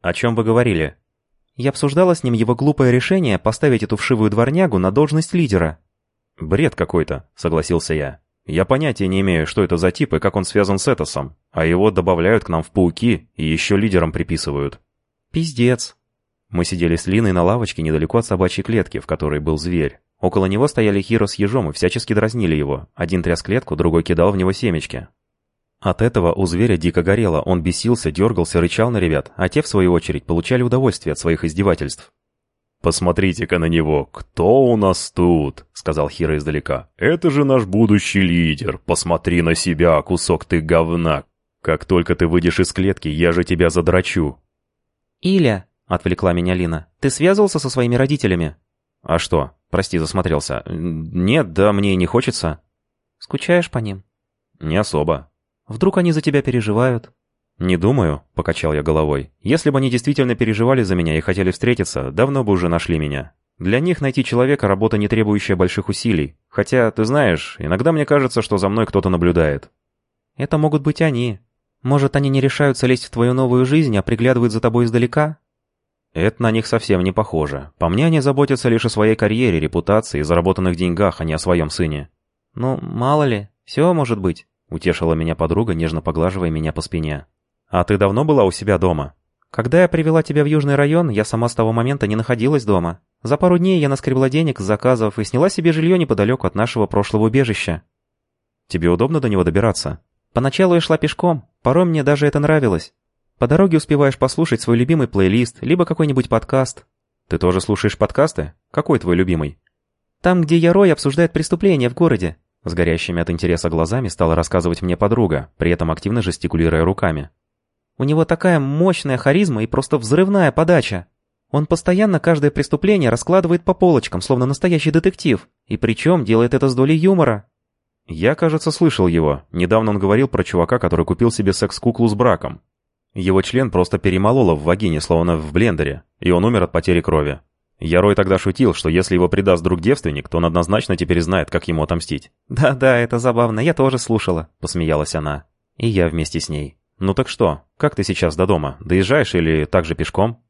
«О чем вы говорили?» «Я обсуждала с ним его глупое решение поставить эту вшивую дворнягу на должность лидера». «Бред какой-то», — согласился я. «Я понятия не имею, что это за тип и как он связан с Этосом, а его добавляют к нам в пауки и еще лидером приписывают». «Пиздец». Мы сидели с Линой на лавочке недалеко от собачьей клетки, в которой был зверь. Около него стояли Хиро с ежом и всячески дразнили его. Один тряс клетку, другой кидал в него семечки. От этого у зверя дико горело, он бесился, дергался, рычал на ребят, а те, в свою очередь, получали удовольствие от своих издевательств. «Посмотрите-ка на него! Кто у нас тут?» — сказал Хиро издалека. «Это же наш будущий лидер! Посмотри на себя, кусок ты говна! Как только ты выйдешь из клетки, я же тебя задрачу!» «Иля!» — отвлекла меня Лина. «Ты связывался со своими родителями?» «А что? Прости, засмотрелся. Нет, да мне и не хочется». «Скучаешь по ним?» «Не особо». «Вдруг они за тебя переживают?» «Не думаю», — покачал я головой. «Если бы они действительно переживали за меня и хотели встретиться, давно бы уже нашли меня. Для них найти человека — работа, не требующая больших усилий. Хотя, ты знаешь, иногда мне кажется, что за мной кто-то наблюдает». «Это могут быть они. Может, они не решаются лезть в твою новую жизнь, а приглядывают за тобой издалека?» Это на них совсем не похоже. По мне, они заботятся лишь о своей карьере, репутации и заработанных деньгах, а не о своем сыне. «Ну, мало ли, все может быть», — утешила меня подруга, нежно поглаживая меня по спине. «А ты давно была у себя дома?» «Когда я привела тебя в Южный район, я сама с того момента не находилась дома. За пару дней я наскребла денег с заказов и сняла себе жилье неподалеку от нашего прошлого убежища». «Тебе удобно до него добираться?» «Поначалу я шла пешком, порой мне даже это нравилось. По дороге успеваешь послушать свой любимый плейлист, либо какой-нибудь подкаст». «Ты тоже слушаешь подкасты? Какой твой любимый?» «Там, где Ярой обсуждает преступления в городе». С горящими от интереса глазами стала рассказывать мне подруга, при этом активно жестикулируя руками. У него такая мощная харизма и просто взрывная подача. Он постоянно каждое преступление раскладывает по полочкам, словно настоящий детектив. И причем делает это с долей юмора. Я, кажется, слышал его. Недавно он говорил про чувака, который купил себе секс-куклу с браком. Его член просто перемололо в вагине, словно в блендере, и он умер от потери крови. Ярой тогда шутил, что если его предаст друг девственник, то он однозначно теперь знает, как ему отомстить. «Да-да, это забавно, я тоже слушала», — посмеялась она. И я вместе с ней. «Ну так что, как ты сейчас до дома? Доезжаешь или так же пешком?»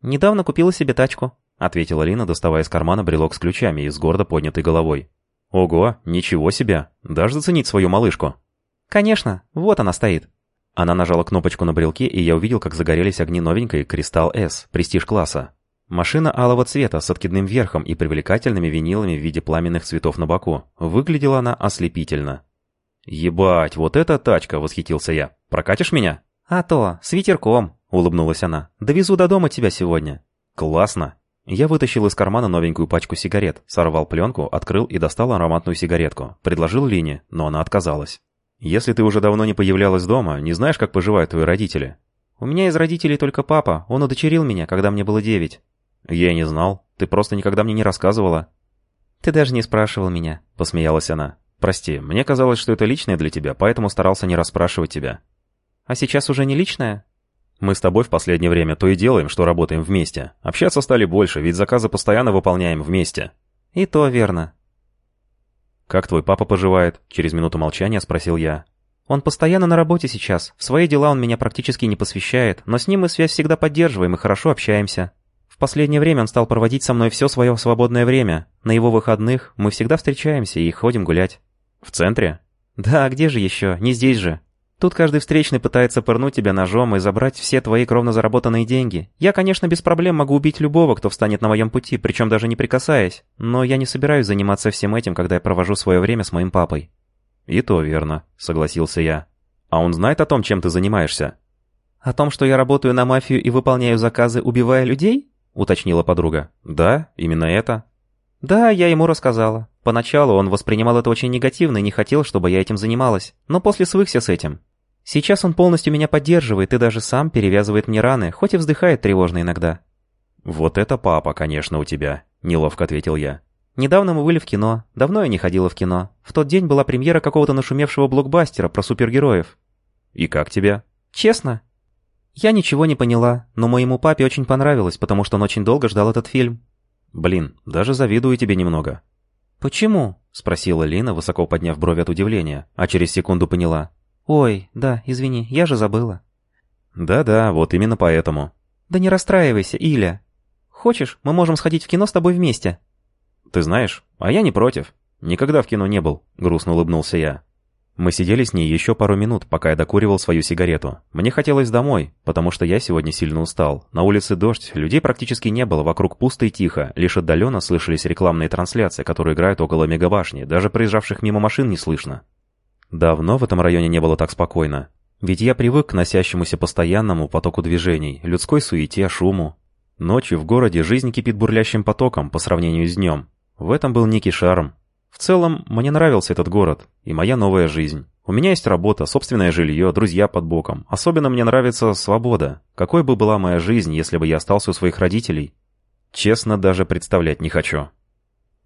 «Недавно купила себе тачку», — ответила Лина, доставая из кармана брелок с ключами и с гордо поднятой головой. «Ого, ничего себе! Дашь заценить свою малышку?» «Конечно, вот она стоит». Она нажала кнопочку на брелке, и я увидел, как загорелись огни новенькой «Кристалл С» престиж-класса. Машина алого цвета с откидным верхом и привлекательными винилами в виде пламенных цветов на боку. Выглядела она ослепительно. «Ебать, вот эта тачка!» — восхитился я. «Прокатишь меня?» «А то, с ветерком!» — улыбнулась она. «Довезу до дома тебя сегодня». «Классно!» Я вытащил из кармана новенькую пачку сигарет, сорвал пленку, открыл и достал ароматную сигаретку. Предложил Лине, но она отказалась. «Если ты уже давно не появлялась дома, не знаешь, как поживают твои родители?» «У меня из родителей только папа. Он удочерил меня, когда мне было девять». «Я не знал. Ты просто никогда мне не рассказывала». «Ты даже не спрашивал меня», — посмеялась она. «Прости, мне казалось, что это личное для тебя, поэтому старался не расспрашивать тебя». «А сейчас уже не личное?» «Мы с тобой в последнее время то и делаем, что работаем вместе. Общаться стали больше, ведь заказы постоянно выполняем вместе». «И то верно». «Как твой папа поживает?» Через минуту молчания спросил я. «Он постоянно на работе сейчас. В свои дела он меня практически не посвящает, но с ним мы связь всегда поддерживаем и хорошо общаемся. В последнее время он стал проводить со мной все свое свободное время. На его выходных мы всегда встречаемся и ходим гулять». «В центре?» «Да, где же еще? Не здесь же. Тут каждый встречный пытается пырнуть тебя ножом и забрать все твои кровно заработанные деньги. Я, конечно, без проблем могу убить любого, кто встанет на моем пути, причем даже не прикасаясь. Но я не собираюсь заниматься всем этим, когда я провожу свое время с моим папой». «И то верно», — согласился я. «А он знает о том, чем ты занимаешься?» «О том, что я работаю на мафию и выполняю заказы, убивая людей?» — уточнила подруга. «Да, именно это». «Да, я ему рассказала. Поначалу он воспринимал это очень негативно и не хотел, чтобы я этим занималась. Но после свыкся с этим. Сейчас он полностью меня поддерживает и даже сам перевязывает мне раны, хоть и вздыхает тревожно иногда». «Вот это папа, конечно, у тебя», — неловко ответил я. «Недавно мы были в кино. Давно я не ходила в кино. В тот день была премьера какого-то нашумевшего блокбастера про супергероев». «И как тебе?» «Честно?» «Я ничего не поняла, но моему папе очень понравилось, потому что он очень долго ждал этот фильм. «Блин, даже завидую тебе немного». «Почему?» — спросила Лина, высоко подняв брови от удивления, а через секунду поняла. «Ой, да, извини, я же забыла». «Да-да, вот именно поэтому». «Да не расстраивайся, Иля. Хочешь, мы можем сходить в кино с тобой вместе?» «Ты знаешь, а я не против. Никогда в кино не был», — грустно улыбнулся я. Мы сидели с ней еще пару минут, пока я докуривал свою сигарету. Мне хотелось домой, потому что я сегодня сильно устал. На улице дождь, людей практически не было, вокруг пусто и тихо. Лишь отдаленно слышались рекламные трансляции, которые играют около мегабашни. Даже проезжавших мимо машин не слышно. Давно в этом районе не было так спокойно. Ведь я привык к носящемуся постоянному потоку движений, людской суете, шуму. Ночью в городе жизнь кипит бурлящим потоком по сравнению с днем. В этом был некий шарм. В целом, мне нравился этот город и моя новая жизнь. У меня есть работа, собственное жилье, друзья под боком. Особенно мне нравится свобода. Какой бы была моя жизнь, если бы я остался у своих родителей? Честно, даже представлять не хочу.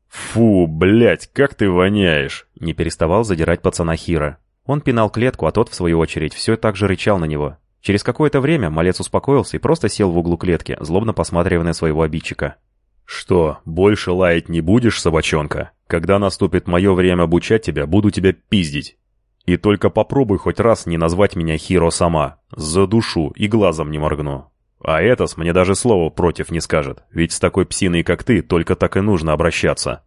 «Фу, блядь, как ты воняешь!» Не переставал задирать пацана Хира. Он пинал клетку, а тот, в свою очередь, все так же рычал на него. Через какое-то время малец успокоился и просто сел в углу клетки, злобно посматривая на своего обидчика. «Что, больше лаять не будешь, собачонка? Когда наступит мое время обучать тебя, буду тебя пиздить. И только попробуй хоть раз не назвать меня Хиро сама. За душу и глазом не моргну. А Этос мне даже слова против не скажет, ведь с такой псиной, как ты, только так и нужно обращаться».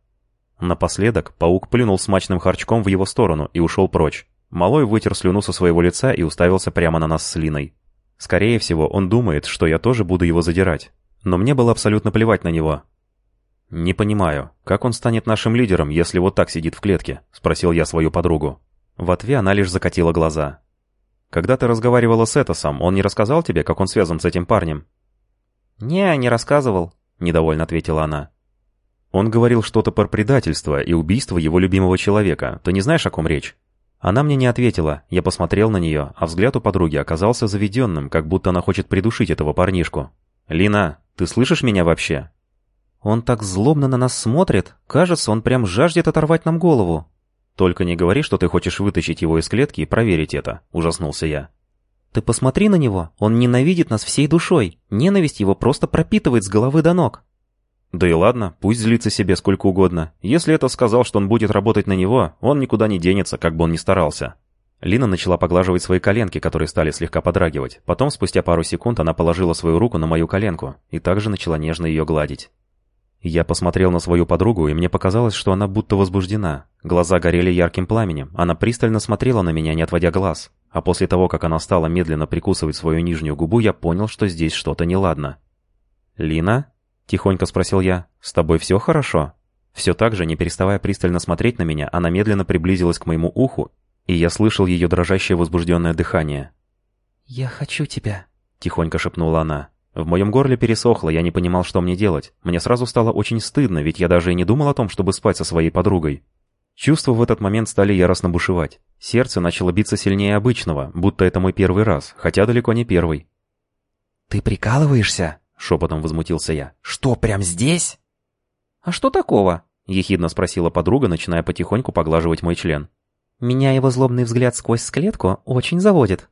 Напоследок паук плюнул смачным харчком в его сторону и ушел прочь. Малой вытер слюну со своего лица и уставился прямо на нас с Линой. Скорее всего, он думает, что я тоже буду его задирать. Но мне было абсолютно плевать на него. «Не понимаю, как он станет нашим лидером, если вот так сидит в клетке?» — спросил я свою подругу. В ответ она лишь закатила глаза. «Когда ты разговаривала с Этосом, он не рассказал тебе, как он связан с этим парнем?» «Не, не рассказывал», — недовольно ответила она. «Он говорил что-то про предательство и убийство его любимого человека. Ты не знаешь, о ком речь?» Она мне не ответила, я посмотрел на нее, а взгляд у подруги оказался заведенным, как будто она хочет придушить этого парнишку. «Лина, ты слышишь меня вообще?» «Он так злобно на нас смотрит, кажется, он прям жаждет оторвать нам голову». «Только не говори, что ты хочешь вытащить его из клетки и проверить это», — ужаснулся я. «Ты посмотри на него, он ненавидит нас всей душой, ненависть его просто пропитывает с головы до ног». Да и ладно, пусть злится себе сколько угодно. Если это сказал, что он будет работать на него, он никуда не денется, как бы он ни старался. Лина начала поглаживать свои коленки, которые стали слегка подрагивать. Потом, спустя пару секунд, она положила свою руку на мою коленку и также начала нежно ее гладить. Я посмотрел на свою подругу, и мне показалось, что она будто возбуждена. Глаза горели ярким пламенем, она пристально смотрела на меня, не отводя глаз. А после того, как она стала медленно прикусывать свою нижнюю губу, я понял, что здесь что-то неладно. «Лина?» — тихонько спросил я. «С тобой все хорошо?» Все так же, не переставая пристально смотреть на меня, она медленно приблизилась к моему уху, и я слышал ее дрожащее возбужденное дыхание. «Я хочу тебя», — тихонько шепнула она. В моем горле пересохло, я не понимал, что мне делать. Мне сразу стало очень стыдно, ведь я даже и не думал о том, чтобы спать со своей подругой. Чувства в этот момент стали яростно бушевать. Сердце начало биться сильнее обычного, будто это мой первый раз, хотя далеко не первый. «Ты прикалываешься?» Шепотом возмутился я. «Что, прям здесь?» «А что такого?» Ехидно спросила подруга, начиная потихоньку поглаживать мой член. «Меня его злобный взгляд сквозь клетку очень заводит».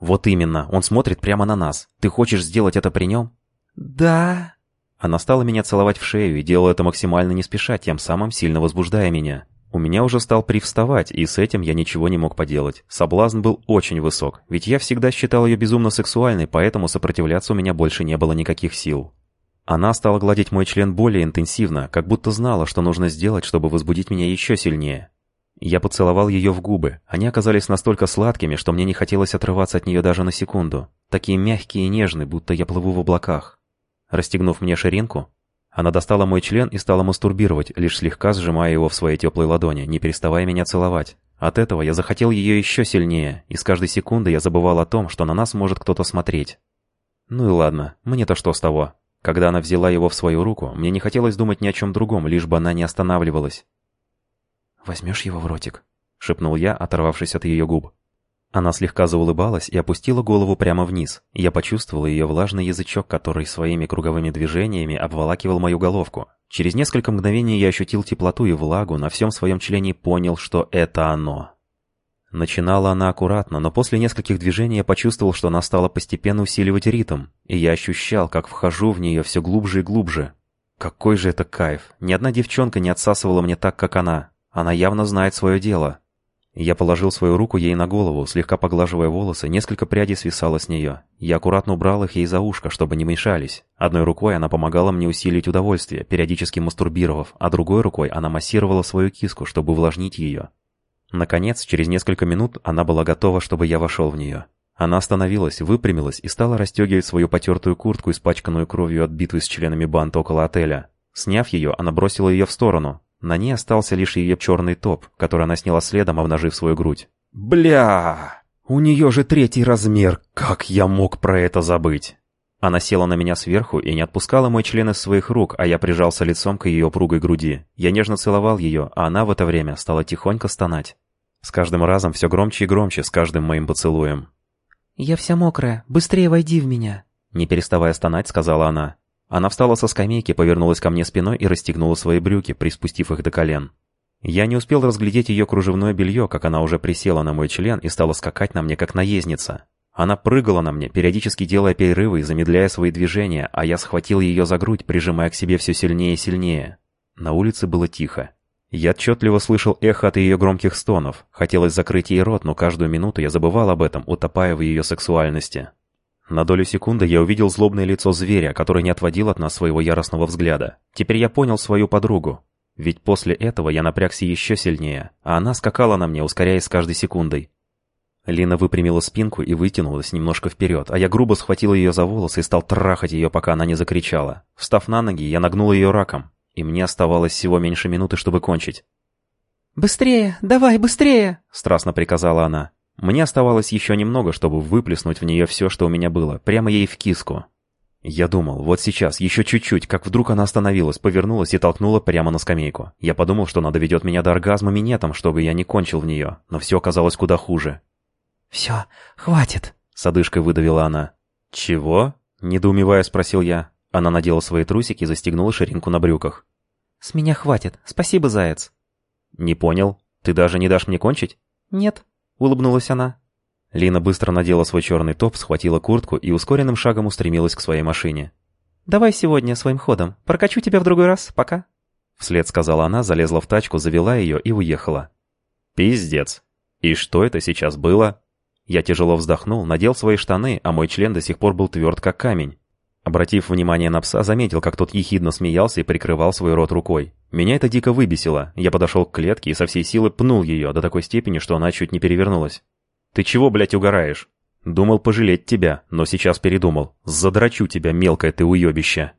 «Вот именно, он смотрит прямо на нас. Ты хочешь сделать это при нем?» «Да...» Она стала меня целовать в шею и делала это максимально не спеша, тем самым сильно возбуждая меня. У меня уже стал привставать, и с этим я ничего не мог поделать. Соблазн был очень высок, ведь я всегда считал ее безумно сексуальной, поэтому сопротивляться у меня больше не было никаких сил. Она стала гладить мой член более интенсивно, как будто знала, что нужно сделать, чтобы возбудить меня еще сильнее. Я поцеловал ее в губы. Они оказались настолько сладкими, что мне не хотелось отрываться от нее даже на секунду. Такие мягкие и нежные, будто я плыву в облаках. Расстегнув мне ширинку, она достала мой член и стала мастурбировать, лишь слегка сжимая его в своей теплой ладони, не переставая меня целовать. От этого я захотел ее еще сильнее, и с каждой секунды я забывал о том, что на нас может кто-то смотреть. Ну и ладно, мне-то что с того. Когда она взяла его в свою руку, мне не хотелось думать ни о чем другом, лишь бы она не останавливалась. «Возьмешь его в ротик?» — шепнул я, оторвавшись от ее губ. Она слегка заулыбалась и опустила голову прямо вниз. Я почувствовал ее влажный язычок, который своими круговыми движениями обволакивал мою головку. Через несколько мгновений я ощутил теплоту и влагу, на всем своем члене понял, что это оно. Начинала она аккуратно, но после нескольких движений я почувствовал, что она стала постепенно усиливать ритм, и я ощущал, как вхожу в нее все глубже и глубже. Какой же это кайф! Ни одна девчонка не отсасывала мне так, как она. Она явно знает свое дело. Я положил свою руку ей на голову, слегка поглаживая волосы, несколько прядей свисало с нее. Я аккуратно убрал их ей за ушко, чтобы не мешались. Одной рукой она помогала мне усилить удовольствие, периодически мастурбировав, а другой рукой она массировала свою киску, чтобы увлажнить ее. Наконец, через несколько минут она была готова, чтобы я вошел в нее. Она остановилась, выпрямилась и стала расстегивать свою потертую куртку, испачканную кровью от битвы с членами банд около отеля. Сняв ее, она бросила ее в сторону, на ней остался лишь ее черный топ, который она сняла следом, обнажив свою грудь. «Бля! У нее же третий размер! Как я мог про это забыть?» Она села на меня сверху и не отпускала мой член из своих рук, а я прижался лицом к ее упругой груди. Я нежно целовал ее, а она в это время стала тихонько стонать. С каждым разом все громче и громче, с каждым моим поцелуем. «Я вся мокрая, быстрее войди в меня!» Не переставая стонать, сказала она. Она встала со скамейки, повернулась ко мне спиной и расстегнула свои брюки, приспустив их до колен. Я не успел разглядеть ее кружевное белье, как она уже присела на мой член и стала скакать на мне, как наездница. Она прыгала на мне, периодически делая перерывы и замедляя свои движения, а я схватил ее за грудь, прижимая к себе все сильнее и сильнее. На улице было тихо. Я отчетливо слышал эхо от ее громких стонов. Хотелось закрыть ей рот, но каждую минуту я забывал об этом, утопая в ее сексуальности. На долю секунды я увидел злобное лицо зверя, который не отводил от нас своего яростного взгляда. Теперь я понял свою подругу. Ведь после этого я напрягся еще сильнее, а она скакала на мне, ускоряясь с каждой секундой. Лина выпрямила спинку и вытянулась немножко вперед, а я грубо схватил ее за волосы и стал трахать ее, пока она не закричала. Встав на ноги, я нагнул ее раком, и мне оставалось всего меньше минуты, чтобы кончить. «Быстрее! Давай, быстрее!» — страстно приказала она. Мне оставалось еще немного, чтобы выплеснуть в нее все, что у меня было, прямо ей в киску. Я думал, вот сейчас, еще чуть-чуть, как вдруг она остановилась, повернулась и толкнула прямо на скамейку. Я подумал, что она доведет меня до оргазма минетом, чтобы я не кончил в нее, но все оказалось куда хуже. «Все, хватит», — с одышкой выдавила она. «Чего?» — недоумевая спросил я. Она надела свои трусики и застегнула ширинку на брюках. «С меня хватит. Спасибо, заяц». «Не понял. Ты даже не дашь мне кончить?» «Нет», — улыбнулась она. Лина быстро надела свой черный топ, схватила куртку и ускоренным шагом устремилась к своей машине. «Давай сегодня своим ходом. Прокачу тебя в другой раз. Пока». Вслед сказала она, залезла в тачку, завела ее и уехала. «Пиздец. И что это сейчас было?» Я тяжело вздохнул, надел свои штаны, а мой член до сих пор был тверд, как камень. Обратив внимание на пса, заметил, как тот ехидно смеялся и прикрывал свой рот рукой. Меня это дико выбесило. Я подошел к клетке и со всей силы пнул ее до такой степени, что она чуть не перевернулась. «Ты чего, блядь, угораешь?» «Думал пожалеть тебя, но сейчас передумал. Задрачу тебя, мелкое ты уебище!»